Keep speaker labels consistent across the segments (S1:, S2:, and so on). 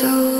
S1: so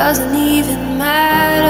S1: doesn't even matter.